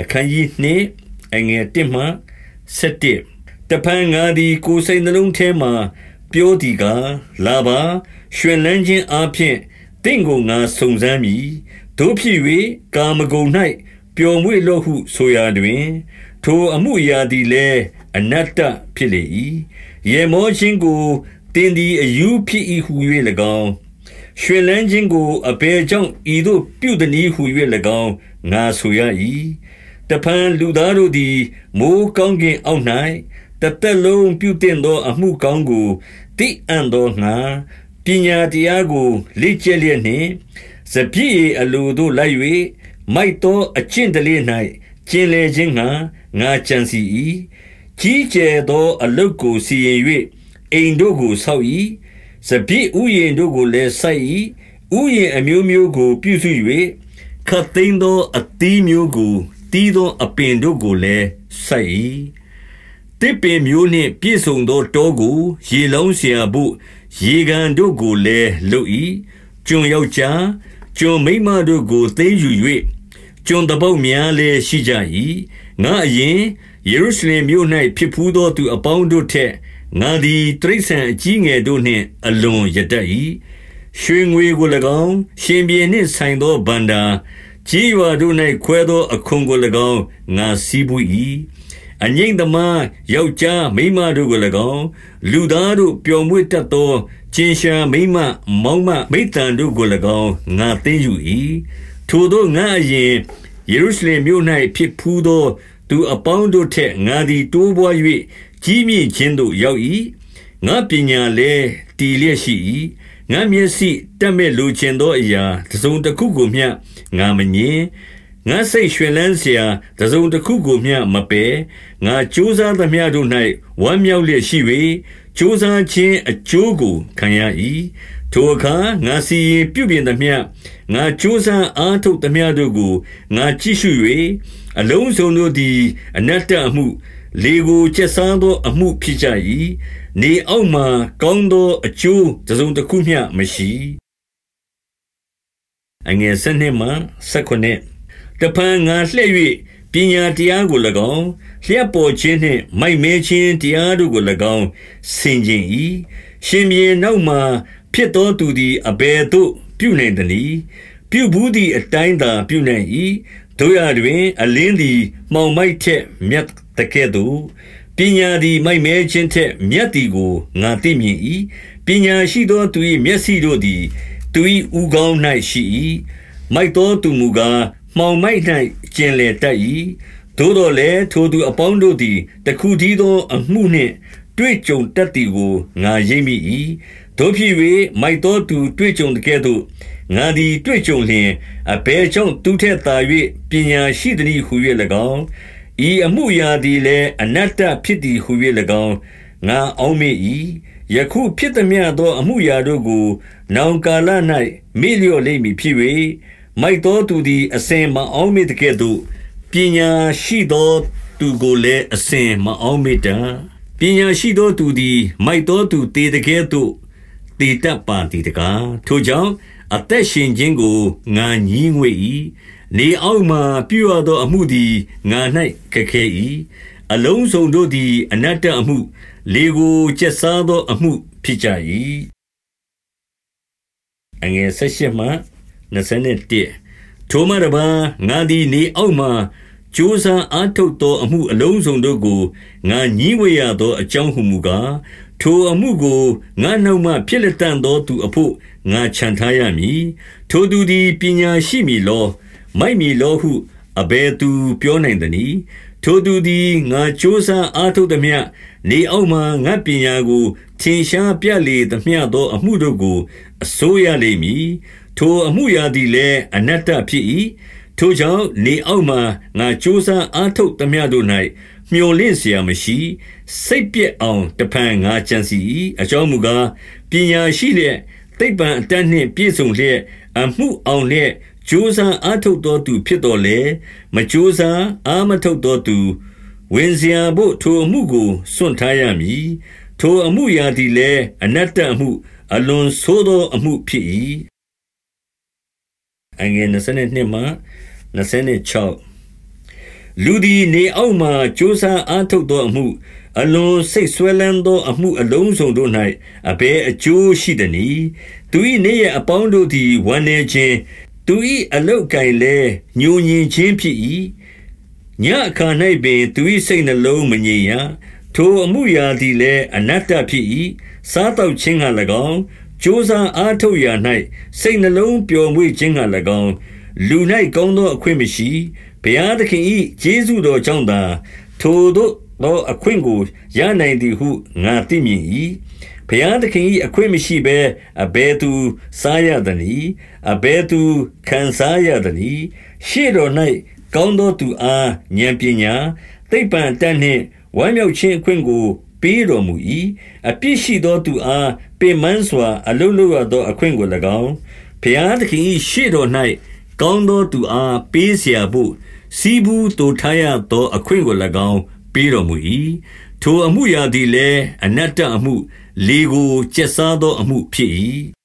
အခန်းကြီးနှင့်အငယ်1မှ7တဖန်ငါသည်ကိုယ်စိတ်နှလုံးထဲမှပြောသည်ကားလာပါရွှင်လန်းခြင်းအပြင်တင့်ကိုငါစုံစမ်းမည်တို့ဖြစ်၍ကာမဂုဏ်၌ပျော်မွေ့လော့ဟုဆိုရာတွင် ထိုအမှုအရာသည်လည်းအနတ္တဖြစ်လေ၏ရေမောခြင်းကိုတင်းသည်အယူဖြစ်၏ဟု၍၎င်းရွှင်လန်းခြင်းကိုအဘယ်ကြောင့်ဤသို့ပြုသည်ဟု၍၎င်းငါဆိုရ၏ တဖန်လူသားတို့သည် မိုးကောင်းကင်အောက်၌တသက်လုံးပြုတင်သော အမှုကောင်းကိုတိအံ့သောငါပညာတရားကို လေ့ကျက်လျက်နှင့် စပြည့်အလိုသို့လိုက်၍မိုက်သောအကျင့်တလေး၌ကျင်လေခြင်းငါငါကြံစီ၏ကြီးကျယ်သော အလုတ်ကို စီရင်၍အိမ်တို့ကို ဆောက်၏စပြည့်ဥယျင်တို့ကိုလည်း စိုက်၏ဥယျင်အမျိုးမျိုးကို ပြုစု၍ခတ်သိမ်းသော အသီးမျိုးကို တီးသောအပင်တို့ကိုလည်းစိုက်၏။တစ်ပင်မျိုးနှင့်ပြည့်စုံသောတောကို ရေလုံးစရာဘုရေကန်တို့ကိုလည်းလုပ်၏။ကျွန်ယောက်ျားကျွန်မိန်းမတို့ကိုသိမ်းယူ၍ကျွန်တပုတ်များလည်းရှိကြ၏။ငါအရင်ယေရုရှလင်မြို့၌ဖြစ်ဖူးသောသူအပေါင်းတို့ထက်ငါသည်တိရစ္ဆာန်အကြီးငယ်တို့နှင့်အလွန်ရတတ်၏။ရွှေငွေကို၎င်းရှင်ပြေနှင့်ဆိုင်သောဗန္တာ ကြီးရွာတို့၌ခွဲသောအခွန်ကို၎င်းငါစီးပူး၏အငိမ့်သမားယောက်ျားမိန်းမတို့ကို၎င်းလူသားတို့ပျော်မွေ့တတ်သောကျင်ရှာမိန်းမမောင်းမမိတ္တန်တို့ကို၎င်းငါသိမ်းယူ၏ထိုသောငါအရင်ယေရုရှလင်မြို့၌ဖြစ်ဖူးသောသူအပေါင်းတို့ထက်ငါသည်တိုးပွား၍ကြီးမြင့်ခြင်းသို့ရောက်၏ငါပညာလည်းတည်လျက်ရှိ၏ ငါမျက်စိတက်မဲ့လိုချင်သောအရာတစုံတစ်ခုကိုမျှငါမငြင်းငါစိတ်ရွှင်လန်းစရာတစုံတစ်ခုကိုမျှမပယ်ငါကြိုးစားသမျှတို့၌ဝမ်းမြောက်လျက်ရှိ၍ကြိုးစားခြင်းအကျိုးကိုခံရ၏ထိုအခါငါစီရင်ပြုပြင်သမျှငါကြိုးစားအားထုတ်သမျှတို့ကိုငါကြည့်ရှု၍အလုံးစုံတို့သည်အနတ္တမှု လေကိုကျက်စားသောအမှုဖြစ်ကြ၏နေအောက်မှကောင်းသောအကျိုးတစုံတစ်ခုမျှမရှိအငယ်၁၂မှ၁၉တဖန်ငါလှည့်၍ပညာတရားကို၎င်းလျှက်ပေါ်ခြင်းနှင့်မိုက်မဲခြင်းတရားတို့ကို၎င်းဆင်ခြင်၏ရှင်မြေနောက်မှဖြစ်သောသူသည်အဘယ်သို့ပြုနိုင်သနည်းပြုဘူးသည့်အတိုင်းသာပြုနိုင်၏တို့ရတွင် အလင်းသည်မှောင်မိုက်ထက်မြတ် တကဲ့သို့ပညာသည်မိုက်မဲခြင်းထက်မြတ်သည်ကိုငါသိမြင်၏ပညာရှိသောသူ၏မျက်စိတို့သည် သူ၏ဥကောင်း၌ရှိ၏မိုက်သောသူမူကားမှောင်မိုက်၌ကျင်လေတတ်၏သို့တော်လည်းထိုသူအပေါင်းတို့သည်တခုတည်းသောအမှုနှင့်တွေ့ကြုံတတ်သည်ကိုငါရိပ်မိ၏တို့ဖြစ်၍မိုက်သောသူတွေ့ကြုံတဲ့ကဲ့သို့ငါသည်တွေ့ကြုံလျင်အဘယ်ကြောင့်သူထက်သာ၍ပညာရှိသည်ဟု၍၎င်း ဤအမှုရာသည်လည်းအနတ္တဖြစ်သည်ဟု၍၎င်းငါအောင်းမိ၏ယခုဖြစ်သည်မြသောအမှုရာတို့ကို နောင်ကာလ၌မေ့လျော့လိမ့်မည်ဖြစ်၍မိုက်သောသူသည်အစဉ်မအောင်းမေတကဲ့သို့ပညာရှိသောသူကိုလည်းအစဉ်မအောင်းမေတပညာရှိသောသူသည် မိုက်သောသူတည်တကဲ့သို့တည်တတ်ပါသည်တကားထိုကြောင့်အသက်ရှင်ခြင်းကိုငါညည်းငွေ၏ နေအောက်မှပြုရသောအမှုသည်ငါ၌ခက်ခဲ၏အလုံးစုံတို့သည်အနတ္တအမှု လေကိုကျက်စားသောအမှုဖြစ်ကြ၏အငယ်၁၈မှ21ထိုမှတပါငါသည်နေအောက်မှကြိုးစားအားထုတ်သောအမှုအလုံးစုံတို့ကိုငါညှိဝေရသောအကြောင်းဟုမူကားထိုအမှုကိုငါနောက်မှဖြစ်လက်တန်သောသူအဖို့ငါခြံထားရမည်ထိုသူသည်ပညာရှိမည်လော မိုက်မည်လောဟုအဘယ်သူပြောနိုင်သနည်းထိုသူသည်ငါကြိုးစားအားထုတ်သည်မြနေအောက်မှငါပညာကိုထင်ရှားပြလေသည်မြသောအမှုတို့ကိုအစိုးရလိမ့်မည်ထိုအမှုရာသည်လည်းအနတ္တဖြစ်၏ထိုကြောင့်နေအောက်မှငါကြိုးစားအားထုတ်သမျှတို့၌မျော်လင့်เสียမရှိစိတ်ပြက်အောင်တဖန်ငါကြံစီ၏အကြောင်းမူကားပညာရှိလျက်သိပ္ပံအတတ်နှင့်ပြည့်စုံလျက်အမှုအောင်လျက် ကြိုးစားအားထုတ်သောသူဖြစ်တော်လေမကြိုးစားအားမထုတ်သောသူဝင်စရာဖို့ထိုအမှုကိုစွန့်ထားရမည်ထိုအမှုရာသည်လည်းအနတ္တအမှု အလွန်ဆိုးသောအမှုဖြစ်၏အငယ်22မှ26လူသည်နေအောက်မှကြိုးစားအားထုတ်သောအမှု၊အလွန်စိတ်စွဲလမ်းသောအမှုအလုံးစုံတို့၌အဘယ်အကျိုးရှိသနည်း။သူ၏နေ့ရက်အပေါင်းတို့သည်ဝမ်းနည်းခြင်း၊ သူ၏အလုပ်အကိုင်လည်းငြိုငြင်ခြင်းဖြစ်၏။ညဉ့်အခါ၌ပင်သူ၏စိတ်နှလုံးမငြိမ်ရ။ထိုအမှုအရာသည်လည်းအနတ္တဖြစ်၏။စားသောက်ခြင်းငှါ၎င်း၊ကြိုးစားအားထုတ်ရာ၌စိတ်နှလုံးပျော်မွေ့ခြင်းငှါ၎င်း၊လူ၌ကောင်းသောအခွင့်မရှိ။ဘုရားသခင်၏ကျေးဇူးတော်ကြောင့်သာထိုသို့ သောအခွင့်ကိုရနိုင်သည်ဟုငါသိမြင်၏။ဘုရားသခင်၏အခွင့်မရှိဘဲအဘယ်သူစားရသနည်း။အဘယ်သူခံစားရသနည်း။ရှေ့တော်၌ကောင်းသောသူအားဥာဏ်ပညာ၊သိပ္ပံအတတ်နှင့်ဝမ်းမြောက်ခြင်းအခွင့်ကိုပေးတော်မူ၏။အပြစ်ရှိသောသူအားပင်ပန်းစွာ အလုပ်လုပ်ရသောအခွင့်ကို၎င်း၊ဘုရားသခင်၏ရှေ့တော်၌ကောင်းသောသူအားပေးစရာဘို့ဆည်းဖူးသိုထားရသောအခွင့်ကို၎င်း ပေးတော်မူ၏။ထိုအမှုအရာသည်လည်း အနတ္တအမှု၊လေကိုကျက်စားသောအမှုဖြစ်၏။